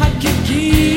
Hakiki.